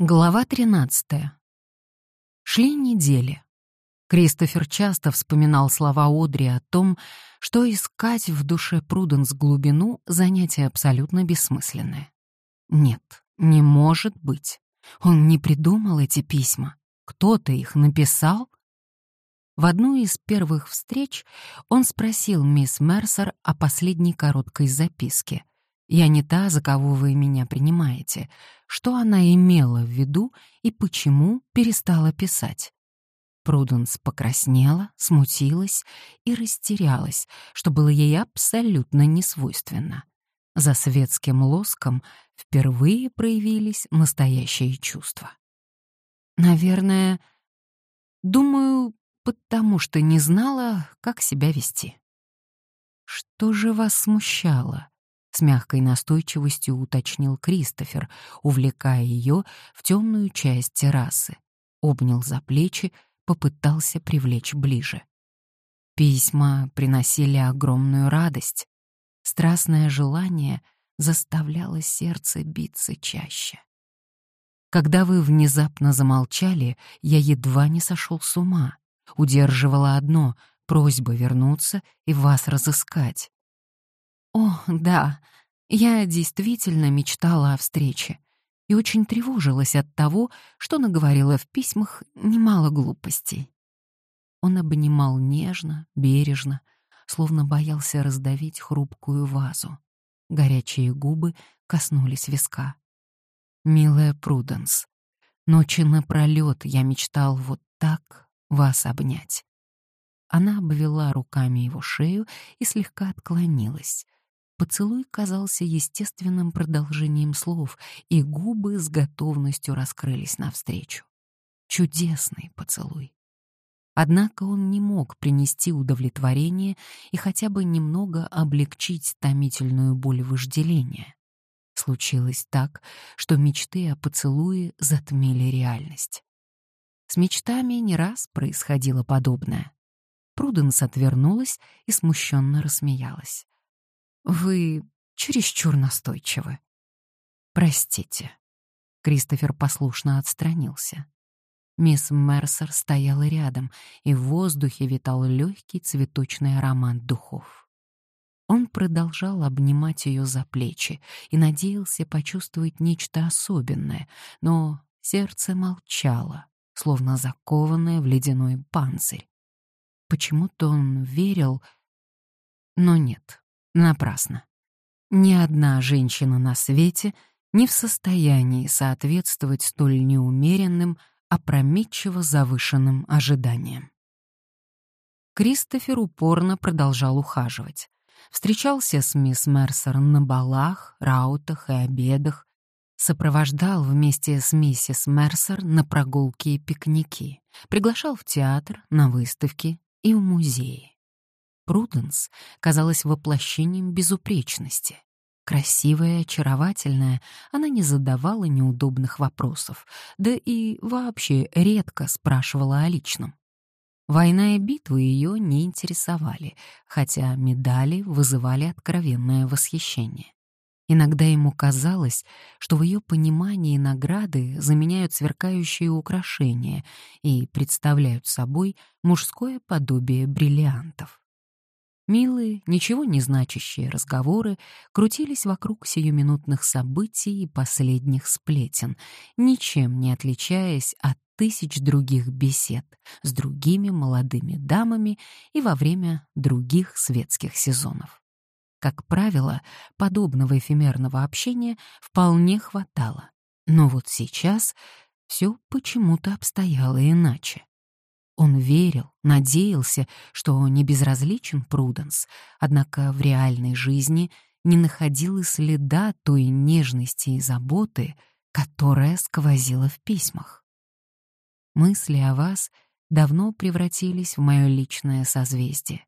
Глава 13. Шли недели. Кристофер часто вспоминал слова Одри о том, что искать в душе Пруденс глубину — занятие абсолютно бессмысленное. Нет, не может быть. Он не придумал эти письма. Кто-то их написал? В одну из первых встреч он спросил мисс Мерсер о последней короткой записке — я не та, за кого вы меня принимаете. Что она имела в виду и почему перестала писать? Пруденс покраснела, смутилась и растерялась, что было ей абсолютно несвойственно. За светским лоском впервые проявились настоящие чувства. Наверное, думаю, потому что не знала, как себя вести. Что же вас смущало? С мягкой настойчивостью уточнил Кристофер, увлекая ее в темную часть террасы. Обнял за плечи, попытался привлечь ближе. Письма приносили огромную радость. Страстное желание заставляло сердце биться чаще. Когда вы внезапно замолчали, я едва не сошел с ума. Удерживала одно — просьба вернуться и вас разыскать. О, да, я действительно мечтала о встрече и очень тревожилась от того, что наговорила в письмах немало глупостей. Он обнимал нежно, бережно, словно боялся раздавить хрупкую вазу. Горячие губы коснулись виска. «Милая Пруденс, ночи напролёт я мечтал вот так вас обнять». Она обвела руками его шею и слегка отклонилась, Поцелуй казался естественным продолжением слов, и губы с готовностью раскрылись навстречу. Чудесный поцелуй. Однако он не мог принести удовлетворение и хотя бы немного облегчить томительную боль вожделения. Случилось так, что мечты о поцелуе затмили реальность. С мечтами не раз происходило подобное. Пруденс отвернулась и смущенно рассмеялась. Вы чересчур настойчивы. Простите. Кристофер послушно отстранился. Мисс Мерсер стояла рядом, и в воздухе витал легкий цветочный аромат духов. Он продолжал обнимать ее за плечи и надеялся почувствовать нечто особенное, но сердце молчало, словно закованное в ледяной панцирь. Почему-то он верил, но нет, Напрасно. Ни одна женщина на свете не в состоянии соответствовать столь неумеренным, опрометчиво завышенным ожиданиям. Кристофер упорно продолжал ухаживать. Встречался с мисс Мерсер на балах, раутах и обедах, сопровождал вместе с миссис Мерсер на прогулки и пикники, приглашал в театр, на выставки и в музеи. Пруденс казалась воплощением безупречности. Красивая, очаровательная, она не задавала неудобных вопросов, да и вообще редко спрашивала о личном. Война и битвы ее не интересовали, хотя медали вызывали откровенное восхищение. Иногда ему казалось, что в ее понимании награды заменяют сверкающие украшения и представляют собой мужское подобие бриллиантов. Милые, ничего не значащие разговоры крутились вокруг сиюминутных событий и последних сплетен, ничем не отличаясь от тысяч других бесед с другими молодыми дамами и во время других светских сезонов. Как правило, подобного эфемерного общения вполне хватало. Но вот сейчас все почему-то обстояло иначе. Он верил, надеялся, что не безразличен Пруденс, однако в реальной жизни не находил и следа той нежности и заботы, которая сквозила в письмах. Мысли о вас давно превратились в мое личное созвездие.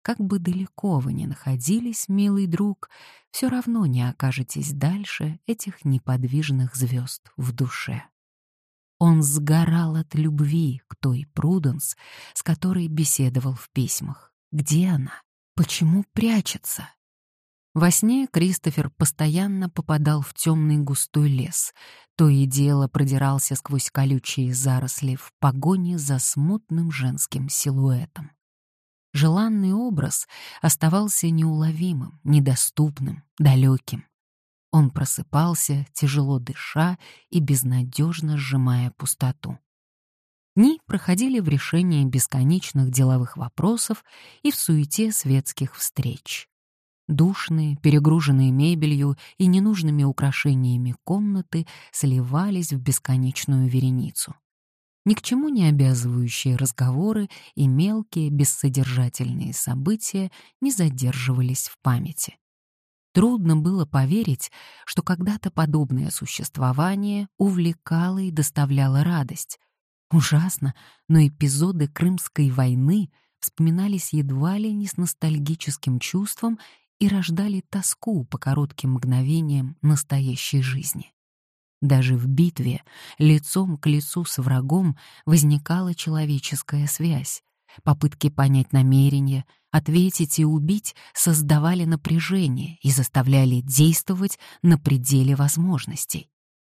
Как бы далеко вы ни находились, милый друг, все равно не окажетесь дальше этих неподвижных звезд в душе. Он сгорал от любви к той Пруденс, с которой беседовал в письмах. Где она? Почему прячется? Во сне Кристофер постоянно попадал в темный густой лес, то и дело продирался сквозь колючие заросли в погоне за смутным женским силуэтом. Желанный образ оставался неуловимым, недоступным, далеким. Он просыпался, тяжело дыша и безнадежно сжимая пустоту. Дни проходили в решении бесконечных деловых вопросов и в суете светских встреч. Душные, перегруженные мебелью и ненужными украшениями комнаты сливались в бесконечную вереницу. Ни к чему не обязывающие разговоры и мелкие бессодержательные события не задерживались в памяти. Трудно было поверить, что когда-то подобное существование увлекало и доставляло радость. Ужасно, но эпизоды Крымской войны вспоминались едва ли не с ностальгическим чувством и рождали тоску по коротким мгновениям настоящей жизни. Даже в битве, лицом к лицу с врагом, возникала человеческая связь. Попытки понять намерения, ответить и убить создавали напряжение и заставляли действовать на пределе возможностей.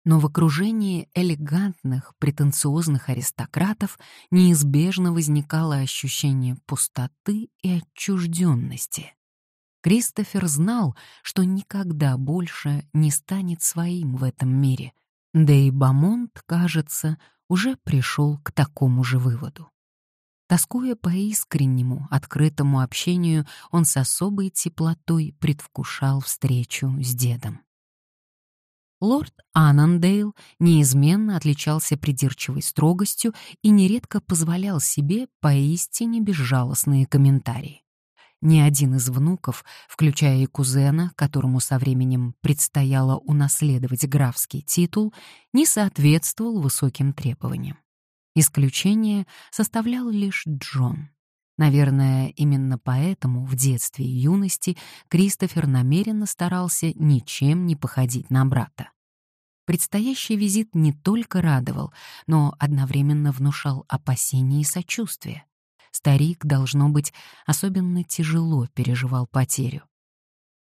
Но в окружении элегантных, претенциозных аристократов неизбежно возникало ощущение пустоты и отчужденности. Кристофер знал, что никогда больше не станет своим в этом мире, да и Бамонт, кажется, уже пришел к такому же выводу. Тоскуя по искреннему, открытому общению, он с особой теплотой предвкушал встречу с дедом. Лорд Аннандейл неизменно отличался придирчивой строгостью и нередко позволял себе поистине безжалостные комментарии. Ни один из внуков, включая и кузена, которому со временем предстояло унаследовать графский титул, не соответствовал высоким требованиям. Исключение составлял лишь Джон. Наверное, именно поэтому в детстве и юности Кристофер намеренно старался ничем не походить на брата. Предстоящий визит не только радовал, но одновременно внушал опасения и сочувствие старик, должно быть, особенно тяжело переживал потерю.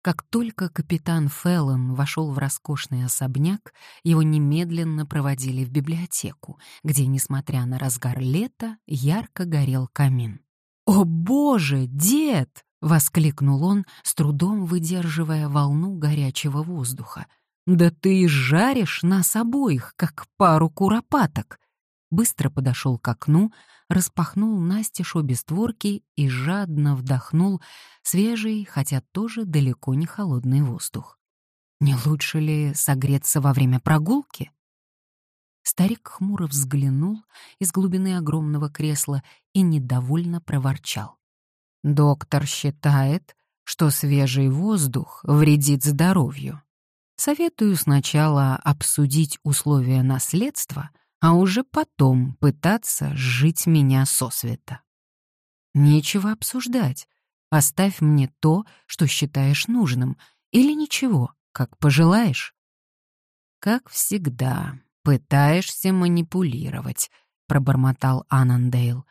Как только капитан Феллон вошел в роскошный особняк, его немедленно проводили в библиотеку, где, несмотря на разгар лета, ярко горел камин. «О, боже, дед!» — воскликнул он, с трудом выдерживая волну горячего воздуха. «Да ты жаришь нас обоих, как пару куропаток!» Быстро подошел к окну, распахнул настежь обе створки и жадно вдохнул свежий, хотя тоже далеко не холодный воздух. Не лучше ли согреться во время прогулки? Старик хмуро взглянул из глубины огромного кресла и недовольно проворчал. «Доктор считает, что свежий воздух вредит здоровью. Советую сначала обсудить условия наследства — а уже потом пытаться сжить меня сосвета. Нечего обсуждать. Оставь мне то, что считаешь нужным, или ничего, как пожелаешь. Как всегда, пытаешься манипулировать, пробормотал Анандейл.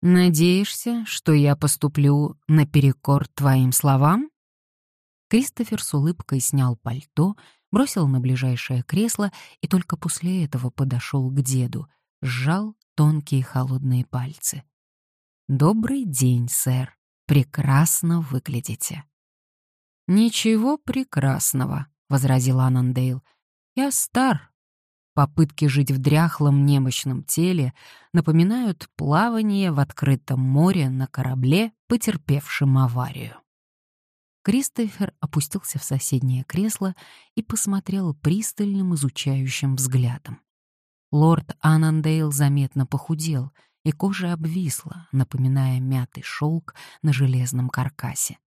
Надеешься, что я поступлю наперекор твоим словам? Кристофер с улыбкой снял пальто, бросил на ближайшее кресло и только после этого подошел к деду, сжал тонкие холодные пальцы. «Добрый день, сэр. Прекрасно выглядите». «Ничего прекрасного», — возразил Анандейл. «Я стар. Попытки жить в дряхлом немощном теле напоминают плавание в открытом море на корабле, потерпевшем аварию». Кристофер опустился в соседнее кресло и посмотрел пристальным изучающим взглядом. Лорд Анандейл заметно похудел, и кожа обвисла, напоминая мятый шелк на железном каркасе.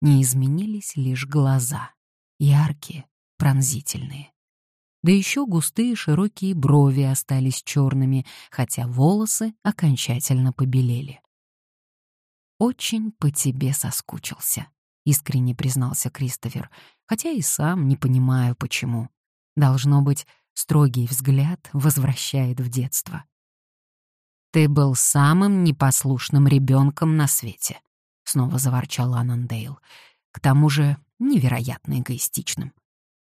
Не изменились лишь глаза, яркие, пронзительные. Да еще густые широкие брови остались черными, хотя волосы окончательно побелели. «Очень по тебе соскучился», — искренне признался Кристофер, хотя и сам не понимаю, почему. Должно быть, строгий взгляд возвращает в детство. «Ты был самым непослушным ребенком на свете», — снова заворчал Анандейл. «К тому же невероятно эгоистичным.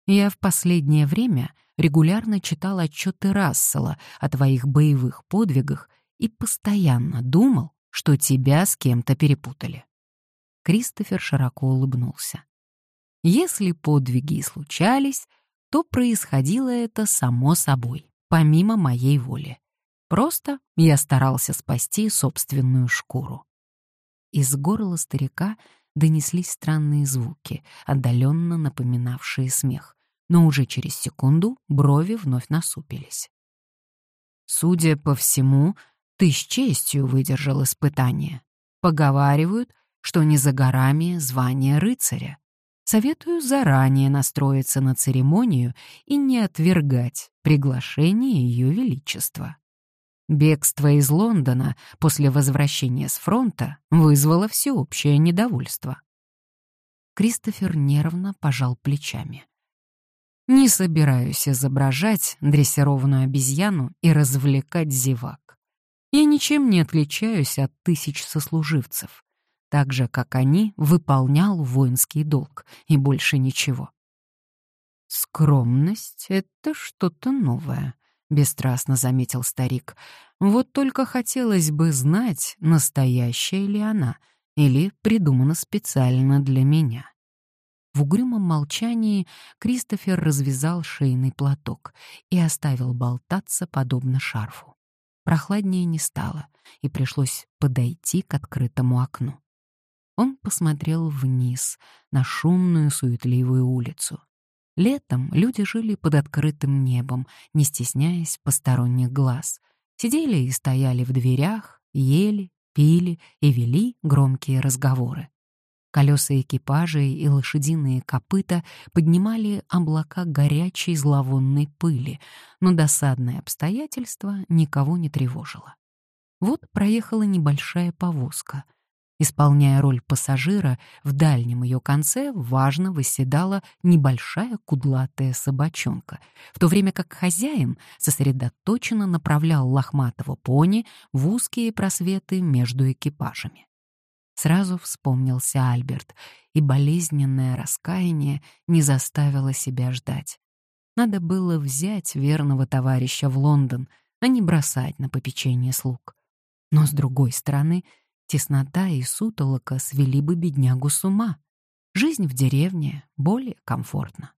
Я в последнее время регулярно читал отчеты Рассела о твоих боевых подвигах и постоянно думал, что тебя с кем-то перепутали. Кристофер широко улыбнулся. Если подвиги и случались, то происходило это само собой, помимо моей воли. Просто я старался спасти собственную шкуру. Из горла старика донеслись странные звуки, отдаленно напоминавшие смех, но уже через секунду брови вновь насупились. «Судя по всему, ты с честью выдержал испытание. Поговаривают, что не за горами звание рыцаря. Советую заранее настроиться на церемонию и не отвергать приглашение Ее Величества. Бегство из Лондона после возвращения с фронта вызвало всеобщее недовольство. Кристофер нервно пожал плечами. «Не собираюсь изображать дрессированную обезьяну и развлекать зевак. Я ничем не отличаюсь от тысяч сослуживцев так же, как они, выполнял воинский долг, и больше ничего. «Скромность — это что-то новое», — бесстрастно заметил старик. «Вот только хотелось бы знать, настоящая ли она или придумана специально для меня». В угрюмом молчании Кристофер развязал шейный платок и оставил болтаться подобно шарфу. Прохладнее не стало, и пришлось подойти к открытому окну. Он посмотрел вниз, на шумную, суетливую улицу. Летом люди жили под открытым небом, не стесняясь посторонних глаз. Сидели и стояли в дверях, ели, пили и вели громкие разговоры. Колеса экипажей и лошадиные копыта поднимали облака горячей зловонной пыли, но досадное обстоятельство никого не тревожило. Вот проехала небольшая повозка — Исполняя роль пассажира, в дальнем ее конце важно восседала небольшая кудлатая собачонка, в то время как хозяин сосредоточенно направлял лохматого пони в узкие просветы между экипажами. Сразу вспомнился Альберт, и болезненное раскаяние не заставило себя ждать. Надо было взять верного товарища в Лондон, а не бросать на попечение слуг. Но, с другой стороны, Теснота и сутолока свели бы беднягу с ума. Жизнь в деревне более комфортна.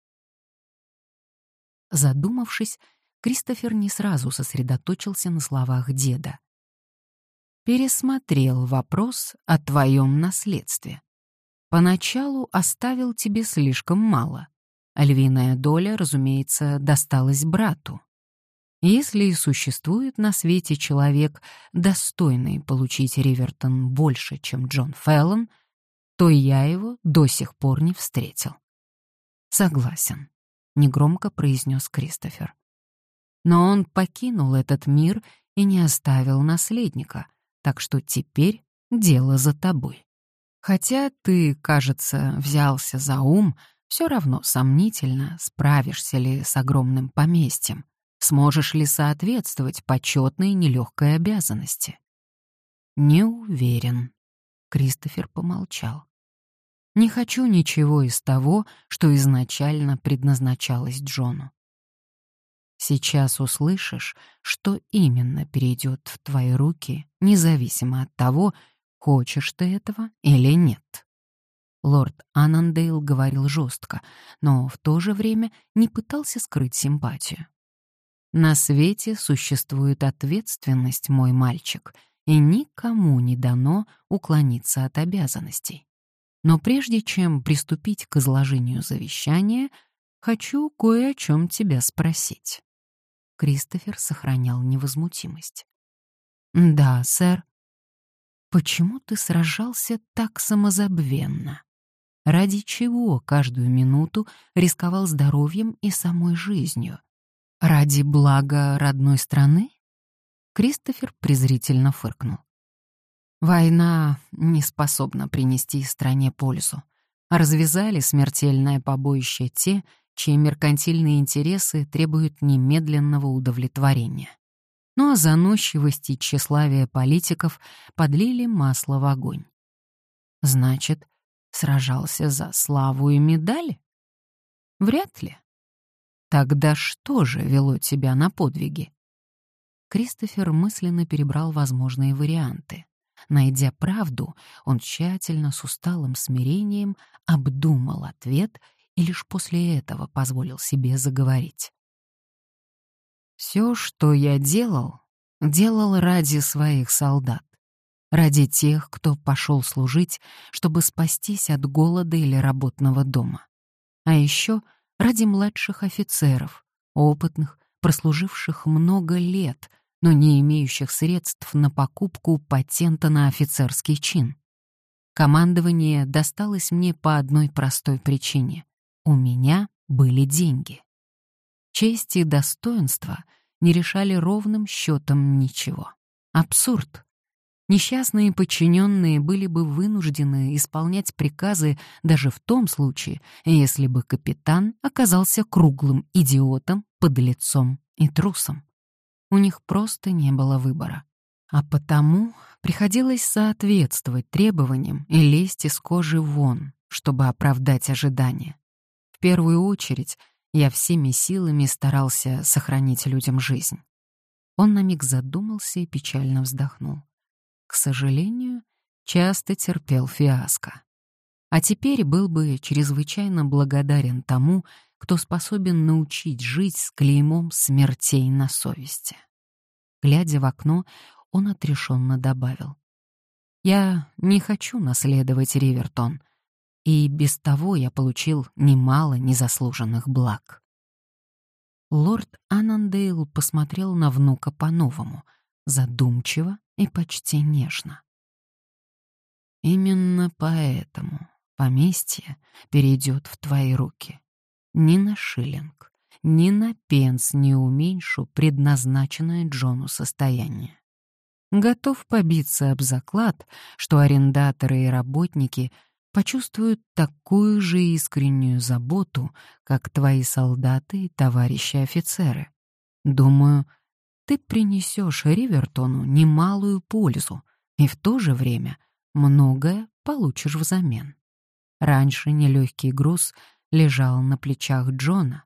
Задумавшись, Кристофер не сразу сосредоточился на словах деда. «Пересмотрел вопрос о твоем наследстве. Поначалу оставил тебе слишком мало. львиная доля, разумеется, досталась брату. Если и существует на свете человек, достойный получить Ривертон больше, чем Джон Феллон, то я его до сих пор не встретил. Согласен, негромко произнес Кристофер. Но он покинул этот мир и не оставил наследника, так что теперь дело за тобой. Хотя ты, кажется, взялся за ум, все равно сомнительно, справишься ли с огромным поместьем. Сможешь ли соответствовать почетной нелегкой обязанности? Не уверен. Кристофер помолчал. Не хочу ничего из того, что изначально предназначалось Джону. Сейчас услышишь, что именно перейдет в твои руки, независимо от того, хочешь ты этого или нет. Лорд Аннандейл говорил жестко, но в то же время не пытался скрыть симпатию. На свете существует ответственность, мой мальчик, и никому не дано уклониться от обязанностей. Но прежде чем приступить к изложению завещания, хочу кое о чем тебя спросить. Кристофер сохранял невозмутимость. Да, сэр. Почему ты сражался так самозабвенно? Ради чего каждую минуту рисковал здоровьем и самой жизнью? Ради блага родной страны? Кристофер презрительно фыркнул. Война не способна принести стране пользу. Развязали смертельное побоище те, чьи меркантильные интересы требуют немедленного удовлетворения. Ну а заносчивость и тщеславие политиков подлили масло в огонь. Значит, Сражался за славу и медали? Вряд ли. Тогда что же вело тебя на подвиги? Кристофер мысленно перебрал возможные варианты. Найдя правду, он тщательно, с усталым смирением обдумал ответ и лишь после этого позволил себе заговорить. «Все, что я делал, делал ради своих солдат, ради тех, кто пошел служить, чтобы спастись от голода или работного дома. А еще ради младших офицеров, опытных, прослуживших много лет, но не имеющих средств на покупку патента на офицерский чин. Командование досталось мне по одной простой причине. У меня были деньги. Честь и достоинство не решали ровным счетом ничего. Абсурд. Несчастные подчиненные были бы вынуждены исполнять приказы даже в том случае, если бы капитан оказался круглым идиотом, подлецом и трусом. У них просто не было выбора. А потому приходилось соответствовать требованиям и лезть из кожи вон, чтобы оправдать ожидания. В первую очередь я всеми силами старался сохранить людям жизнь. Он на миг задумался и печально вздохнул. К сожалению, часто терпел фиаско. А теперь был бы чрезвычайно благодарен тому, кто способен научить жить с клеймом смертей на совести. Глядя в окно, он отрешенно добавил. «Я не хочу наследовать Ривертон, и без того я получил немало незаслуженных благ». Лорд Анандейл посмотрел на внука по-новому, задумчиво и почти нежно. «Именно поэтому поместье перейдет в твои руки. Ни на шиллинг, ни на пенс не уменьшу предназначенное Джону состояние. Готов побиться об заклад, что арендаторы и работники почувствуют такую же искреннюю заботу, как твои солдаты и товарищи офицеры. Думаю, ты принесешь Ривертону немалую пользу и в то же время многое получишь взамен. Раньше нелегкий груз лежал на плечах Джона,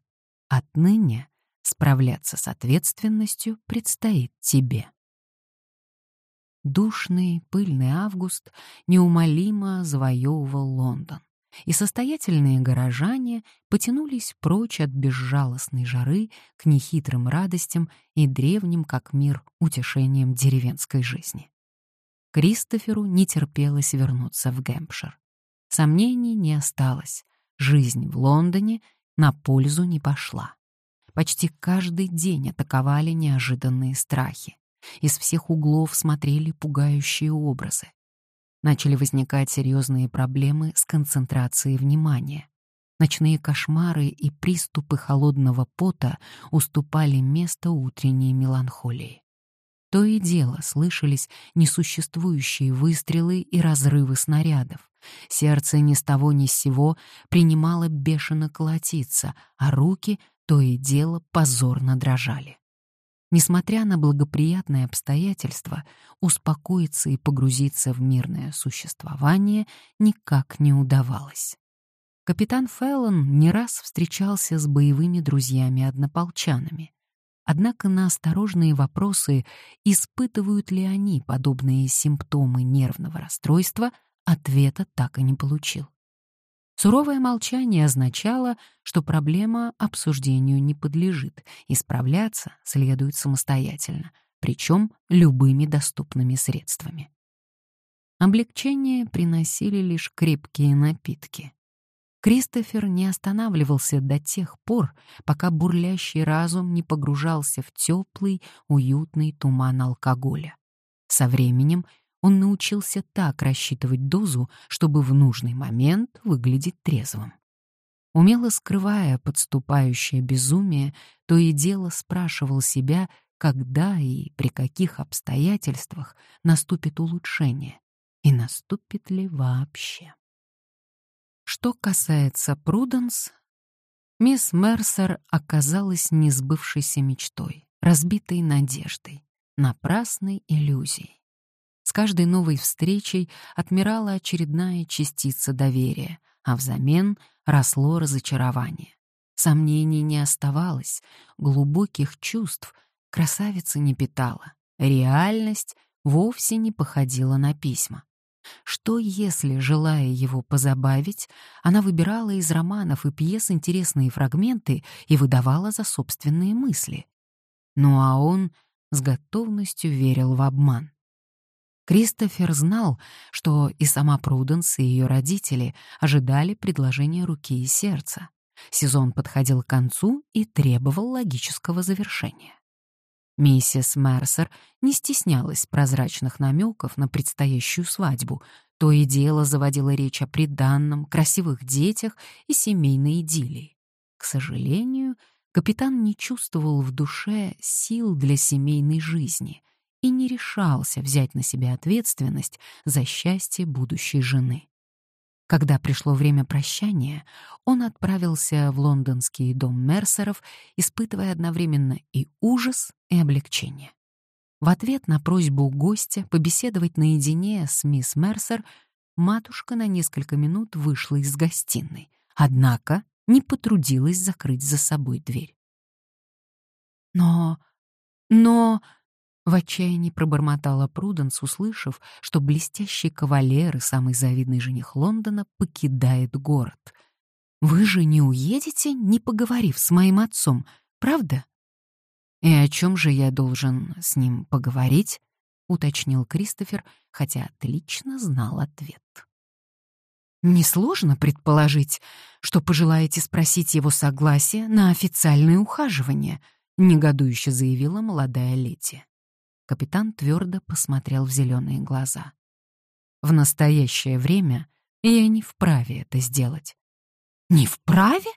Отныне справляться с ответственностью предстоит тебе. Душный, пыльный август неумолимо завоевывал Лондон, и состоятельные горожане потянулись прочь от безжалостной жары к нехитрым радостям и древним, как мир, утешениям деревенской жизни. Кристоферу не терпелось вернуться в Гэмпшир. Сомнений не осталось. Жизнь в Лондоне на пользу не пошла. Почти каждый день атаковали неожиданные страхи. Из всех углов смотрели пугающие образы. Начали возникать серьезные проблемы с концентрацией внимания. Ночные кошмары и приступы холодного пота уступали место утренней меланхолии. То и дело слышались несуществующие выстрелы и разрывы снарядов. Сердце ни с того ни с сего принимало бешено колотиться, а руки то и дело позорно дрожали. Несмотря на благоприятные обстоятельства, успокоиться и погрузиться в мирное существование никак не удавалось. Капитан Феллон не раз встречался с боевыми друзьями-однополчанами. Однако на осторожные вопросы, испытывают ли они подобные симптомы нервного расстройства, ответа так и не получил. Суровое молчание означало, что проблема обсуждению не подлежит, и справляться следует самостоятельно, причем любыми доступными средствами. Облегчение приносили лишь крепкие напитки. Кристофер не останавливался до тех пор, пока бурлящий разум не погружался в теплый, уютный туман алкоголя. Со временем он научился так рассчитывать дозу, чтобы в нужный момент выглядеть трезвым. Умело скрывая подступающее безумие, то и дело спрашивал себя, когда и при каких обстоятельствах наступит улучшение, и наступит ли вообще. Что касается Пруденс, мисс Мерсер оказалась несбывшейся мечтой, разбитой надеждой, напрасной иллюзией. С каждой новой встречей отмирала очередная частица доверия, а взамен росло разочарование. Сомнений не оставалось, глубоких чувств красавица не питала. Реальность вовсе не походила на письма. Что если, желая его позабавить, она выбирала из романов и пьес интересные фрагменты и выдавала за собственные мысли? Ну а он с готовностью верил в обман. Кристофер знал, что и сама Пруденс, и ее родители ожидали предложения руки и сердца. Сезон подходил к концу и требовал логического завершения. Миссис Мерсер не стеснялась прозрачных намеков на предстоящую свадьбу, то и дело заводила речь о приданном, красивых детях и семейной идиллии. К сожалению, капитан не чувствовал в душе сил для семейной жизни и не решался взять на себя ответственность за счастье будущей жены. Когда пришло время прощания, он отправился в лондонский дом Мерсеров, испытывая одновременно и ужас, и облегчение. В ответ на просьбу гостя побеседовать наедине с мисс Мерсер, матушка на несколько минут вышла из гостиной, однако не потрудилась закрыть за собой дверь. «Но... но...» В отчаянии пробормотала Пруденс, услышав, что блестящий кавалер и самый завидный жених Лондона покидает город. «Вы же не уедете, не поговорив с моим отцом, правда?» «И о чем же я должен с ним поговорить?» — уточнил Кристофер, хотя отлично знал ответ. «Несложно предположить, что пожелаете спросить его согласие на официальное ухаживание», — негодующе заявила молодая леди. Капитан твердо посмотрел в зеленые глаза. В настоящее время я не вправе это сделать. Не вправе?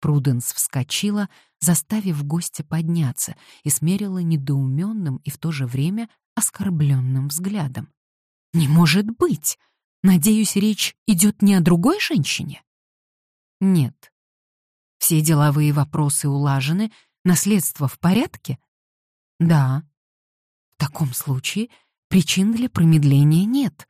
Пруденс вскочила, заставив гостя подняться, и смерила недоуменным и в то же время оскорбленным взглядом. «Не может быть! Надеюсь, речь идет не о другой женщине?» «Нет. Все деловые вопросы улажены, наследство в порядке?» «Да. Таком случае причин для промедления нет.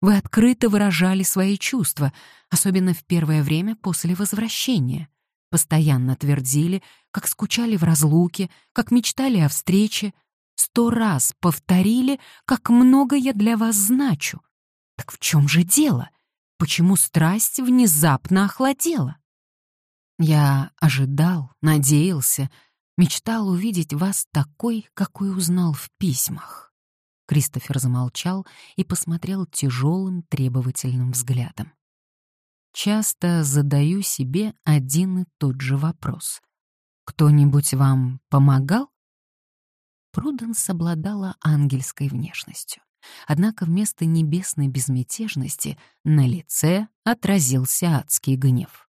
Вы открыто выражали свои чувства, особенно в первое время после возвращения. Постоянно твердили, как скучали в разлуке, как мечтали о встрече. Сто раз повторили, как много я для вас значу. Так в чем же дело? Почему страсть внезапно охладела? Я ожидал, надеялся, Мечтал увидеть вас такой, какой узнал в письмах. Кристофер замолчал и посмотрел тяжелым требовательным взглядом. Часто задаю себе один и тот же вопрос. Кто-нибудь вам помогал? Пруденс обладала ангельской внешностью. Однако вместо небесной безмятежности на лице отразился адский гнев.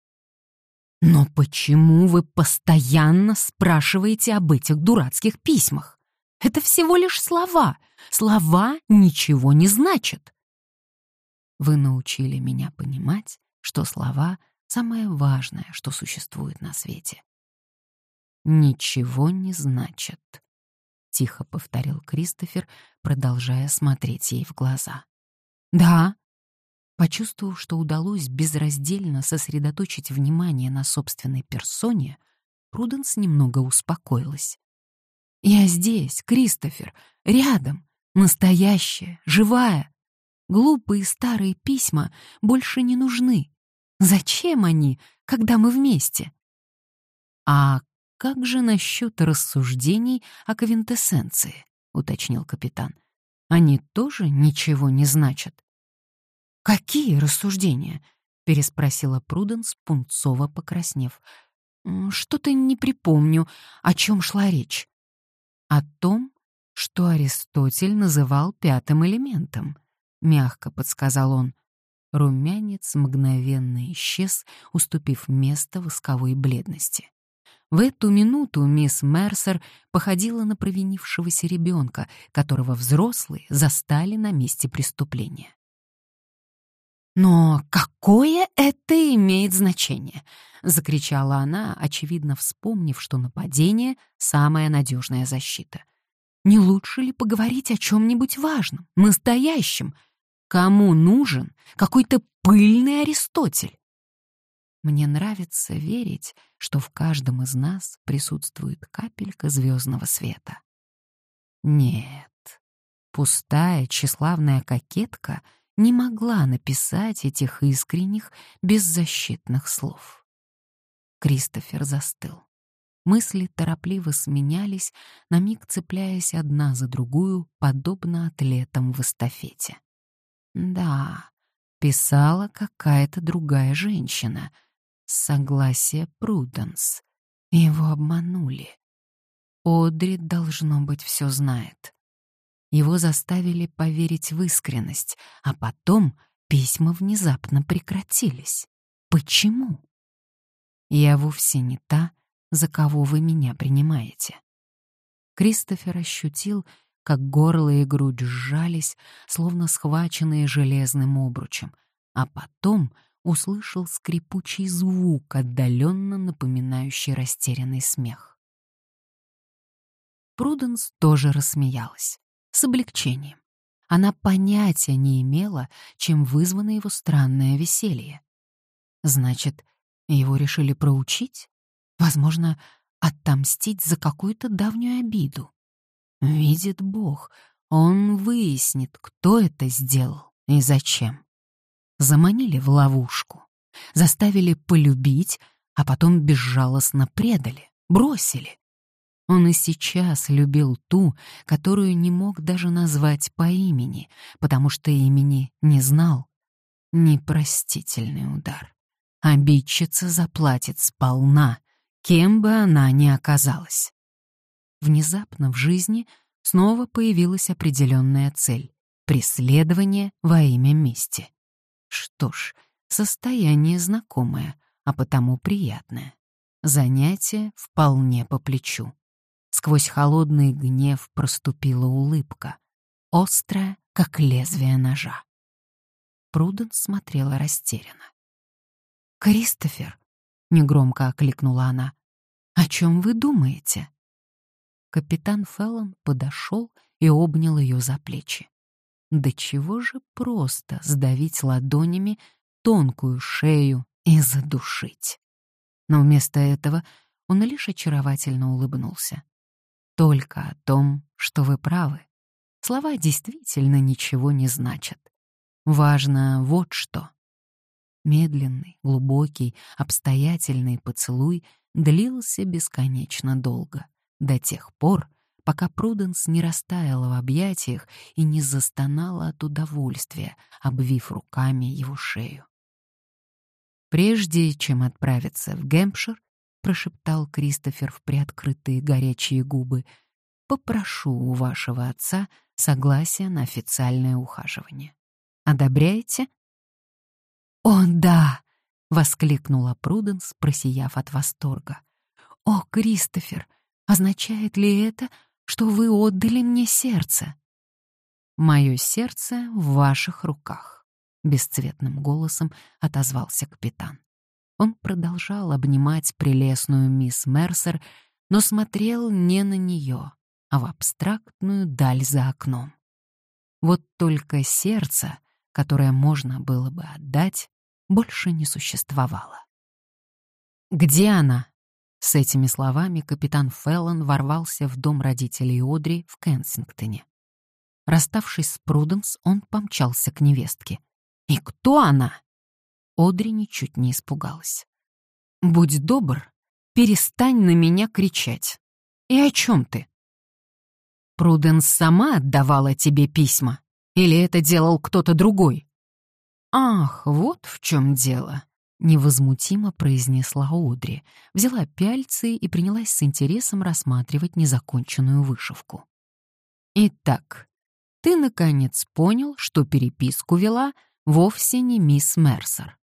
Но почему вы постоянно спрашиваете об этих дурацких письмах? Это всего лишь слова. Слова ничего не значат. Вы научили меня понимать, что слова — самое важное, что существует на свете. «Ничего не значат», — тихо повторил Кристофер, продолжая смотреть ей в глаза. «Да, Почувствовав, что удалось безраздельно сосредоточить внимание на собственной персоне, Пруденс немного успокоилась. «Я здесь, Кристофер, рядом, настоящая, живая. Глупые старые письма больше не нужны. Зачем они, когда мы вместе?» «А как же насчет рассуждений о квинтэссенции?» — уточнил капитан. «Они тоже ничего не значат?» «Какие рассуждения?» — переспросила Пруденс, пунцово покраснев. «Что-то не припомню, о чем шла речь». «О том, что Аристотель называл пятым элементом», — мягко подсказал он. Румянец мгновенно исчез, уступив место восковой бледности. В эту минуту мисс Мерсер походила на провинившегося ребенка, которого взрослые застали на месте преступления. «Но какое это имеет значение?» — закричала она, очевидно вспомнив, что нападение — самая надежная защита. Не лучше ли поговорить о чем-нибудь важном, настоящем? Кому нужен какой-то пыльный Аристотель? Мне нравится верить, что в каждом из нас присутствует капелька звездного света. Нет, пустая, тщеславная кокетка не могла написать этих искренних, беззащитных слов. Кристофер застыл. Мысли торопливо сменялись, на миг цепляясь одна за другую, подобно атлетам в эстафете. Да, писала какая-то другая женщина — Согласие Пруденс. Его обманули. Одри, должно быть, все знает. Его заставили поверить в искренность, а потом письма внезапно прекратились. Почему? Я вовсе не та, за кого вы меня принимаете. Кристофер ощутил, как горло и грудь сжались, словно схваченные железным обручем, а потом услышал скрипучий звук, отдаленно напоминающий растерянный смех. Пруденс тоже рассмеялась, с облегчением. Она понятия не имела, чем вызвано его странное веселье. Значит, его решили проучить? Возможно, отомстить за какую-то давнюю обиду. Видит Бог, он выяснит, кто это сделал и зачем заманили в ловушку, заставили полюбить, а потом безжалостно предали, бросили. Он и сейчас любил ту, которую не мог даже назвать по имени, потому что имени не знал. Непростительный удар. Обидчица заплатит сполна, кем бы она ни оказалась. Внезапно в жизни снова появилась определенная цель — преследование во имя мести. Что ж, состояние знакомое, а потому приятное. Занятие вполне по плечу. Сквозь холодный гнев проступила улыбка, острая, как лезвие ножа. Пруден смотрела растерянно. «Кристофер», — негромко окликнула она, — «о чем вы думаете?» Капитан Феллон подошел и обнял ее за плечи. Да чего же просто сдавить ладонями тонкую шею и задушить. Но вместо этого он лишь очаровательно улыбнулся. Только о том, что вы правы. Слова действительно ничего не значат. Важно вот что. Медленный, глубокий, обстоятельный поцелуй длился бесконечно долго, до тех пор, пока Пруденс не растаяла в объятиях и не застонала от удовольствия, обвив руками его шею. «Прежде чем отправиться в Гэмпшир», — прошептал Кристофер в приоткрытые горячие губы, «попрошу у вашего отца согласия на официальное ухаживание. Одобряете?» «О, да!» — воскликнула Пруденс, просияв от восторга. «О, Кристофер, означает ли это, что вы отдали мне сердце. Мое сердце в ваших руках, бесцветным голосом отозвался капитан. Он продолжал обнимать прелестную мисс Мерсер, но смотрел не на нее, а в абстрактную даль за окном. Вот только сердце, которое можно было бы отдать, больше не существовало. «Где она?» С этими словами капитан Феллон ворвался в дом родителей Одри в Кенсингтоне. Расставшись с Пруденс, он помчался к невестке. «И кто она?» Одри ничуть не испугалась. «Будь добр, перестань на меня кричать. И о чем ты?» «Пруденс сама отдавала тебе письма? Или это делал кто-то другой?» «Ах, вот в чем дело», Невозмутимо произнесла Одри, взяла пяльцы и принялась с интересом рассматривать незаконченную вышивку. «Итак, ты, наконец, понял, что переписку вела вовсе не мисс Мерсер.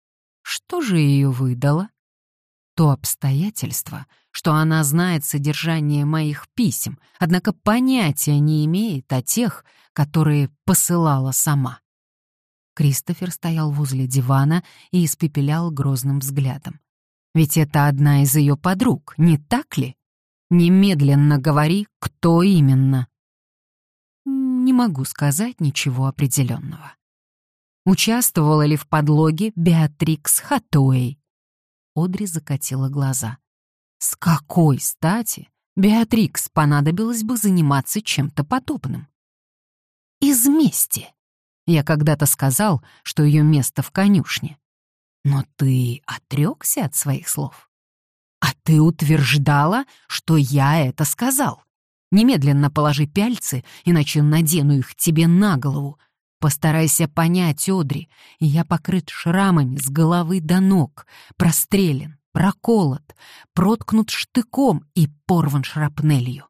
Что же ее выдало? То обстоятельство, что она знает содержание моих писем, однако понятия не имеет о тех, которые посылала сама. Кристофер стоял возле дивана и испепелял грозным взглядом. «Ведь это одна из ее подруг, не так ли? Немедленно говори, кто именно». не могу сказать ничего определенного. Участвовала ли в подлоге Беатрикс Хатуэй? Одри закатила глаза. С какой стати Беатрикс понадобилось бы заниматься чем-то подобным? Из мести. Я когда-то сказал, что ее место в конюшне. Но ты отрекся от своих слов. А ты утверждала, что я это сказал. Немедленно положи пяльцы, иначе надену их тебе на голову, Постарайся понять, Одри, я покрыт шрамами с головы до ног, прострелен, проколот, проткнут штыком и порван шрапнелью.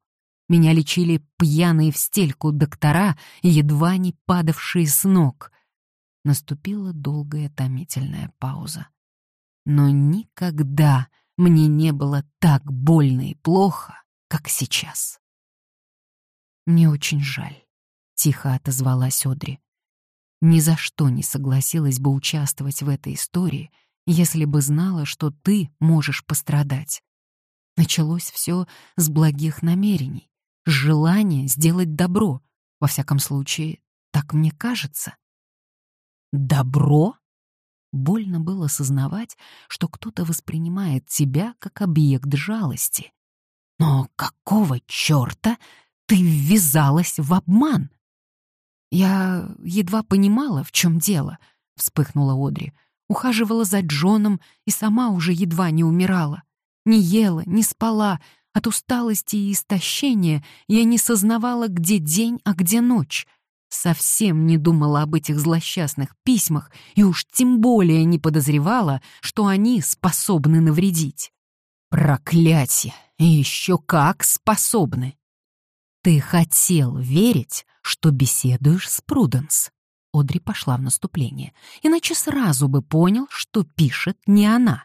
Меня лечили пьяные в стельку доктора, едва не падавшие с ног. Наступила долгая томительная пауза. Но никогда мне не было так больно и плохо, как сейчас. «Мне очень жаль», — тихо отозвалась Одри ни за что не согласилась бы участвовать в этой истории, если бы знала, что ты можешь пострадать. Началось все с благих намерений, с желания сделать добро. Во всяком случае, так мне кажется. Добро? Больно было осознавать, что кто-то воспринимает тебя как объект жалости. Но какого черта ты ввязалась в обман? «Я едва понимала, в чем дело», — вспыхнула Одри. «Ухаживала за Джоном и сама уже едва не умирала. Не ела, не спала. От усталости и истощения я не сознавала, где день, а где ночь. Совсем не думала об этих злосчастных письмах и уж тем более не подозревала, что они способны навредить. Проклятие! И еще как способны! Ты хотел верить, что беседуешь с Пруденс. Одри пошла в наступление, иначе сразу бы понял, что пишет не она.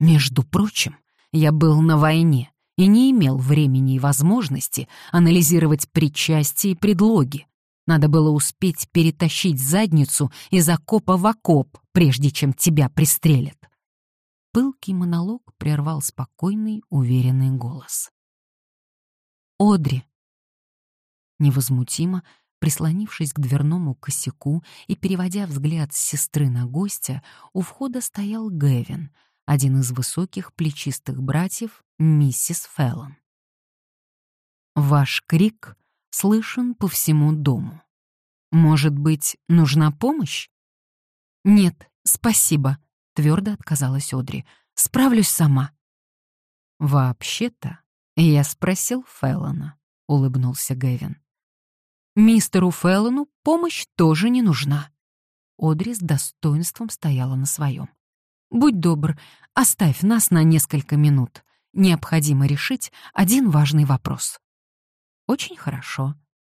Между прочим, я был на войне и не имел времени и возможности анализировать причастие и предлоги. Надо было успеть перетащить задницу из окопа в окоп, прежде чем тебя пристрелят. Пылкий монолог прервал спокойный, уверенный голос. «Одри, Невозмутимо, прислонившись к дверному косяку и переводя взгляд с сестры на гостя, у входа стоял Гэвин, один из высоких плечистых братьев миссис Феллон. «Ваш крик слышен по всему дому. Может быть, нужна помощь?» «Нет, спасибо», — твердо отказалась Одри. «Справлюсь сама». «Вообще-то, я спросил Феллона», — улыбнулся Гэвин. Мистеру Феллону помощь тоже не нужна. Одри с достоинством стояла на своем. «Будь добр, оставь нас на несколько минут. Необходимо решить один важный вопрос». «Очень хорошо.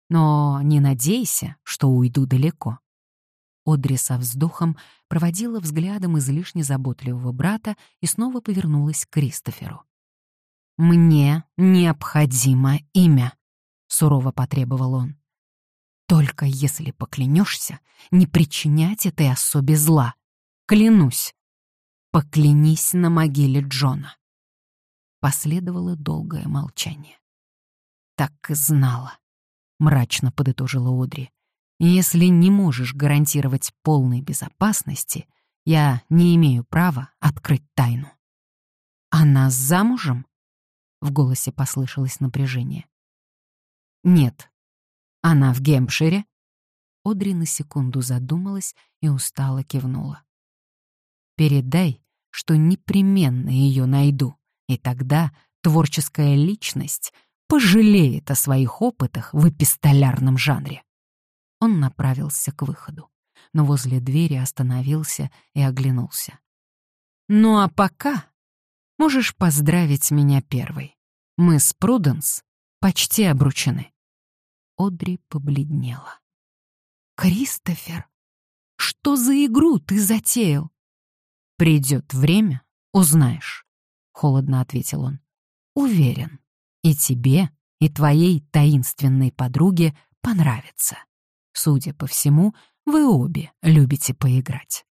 Но не надейся, что уйду далеко». Одри со вздохом проводила взглядом излишне заботливого брата и снова повернулась к Кристоферу. «Мне необходимо имя», — сурово потребовал он. Только если поклянешься, не причинять этой особе зла. Клянусь. Поклянись на могиле Джона. Последовало долгое молчание. Так и знала, мрачно подытожила Одри. Если не можешь гарантировать полной безопасности, я не имею права открыть тайну. Она замужем? В голосе послышалось напряжение. Нет, она в Гемпшире?» Одри на секунду задумалась и устало кивнула. «Передай, что непременно ее найду, и тогда творческая личность пожалеет о своих опытах в эпистолярном жанре». Он направился к выходу, но возле двери остановился и оглянулся. «Ну а пока можешь поздравить меня первой. Мы с Пруденс почти обручены». Одри побледнела. «Кристофер, что за игру ты затеял?» «Придет время, узнаешь», — холодно ответил он. «Уверен, и тебе, и твоей таинственной подруге понравится. Судя по всему, вы обе любите поиграть».